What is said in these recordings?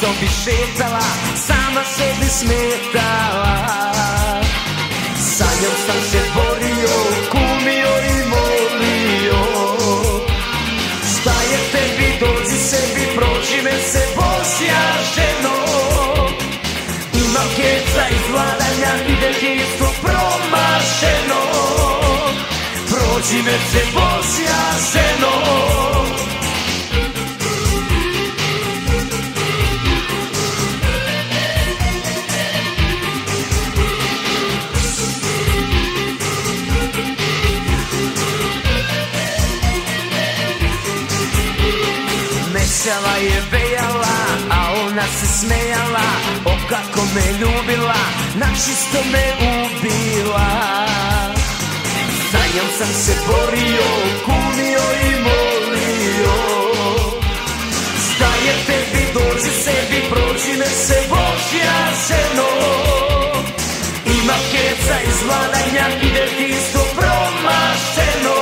bi šetala Sama sebi smetala. Sanjom sam se borio Kumio i molio. Šta je tebi, dođi sebi Prođi me se Bosja ženo Imam keca iz vladanja I detinstvo promašeno. Prođi me se Bosja ženo Mešala je vejala, a ona se smejala. O kako me ljubila, na čisto me ubila. Za sam se borio, kumio i molio. Šta je tebi, dođi sebi, prođi me se Božja ženo. Ima keca iz vladanja i detinstvo promašeno.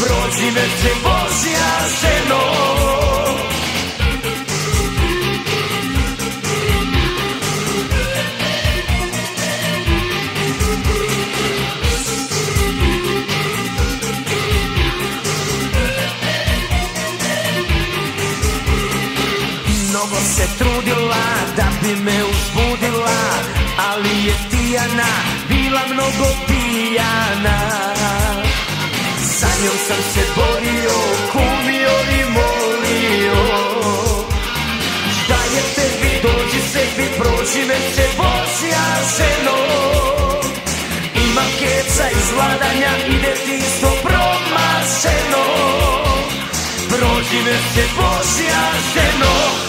Prođi me se Mnogo se trudila da bi me uzbudila Ali je Tijana bila mnogo pijana. Sa njom sam se borio, kumio i molio. Šta je tebi, dođi sebi, prođi me se Bosja ženo. Imam keca iz vladanja i detinstvo promašeno. Prođi me se Bosja ženo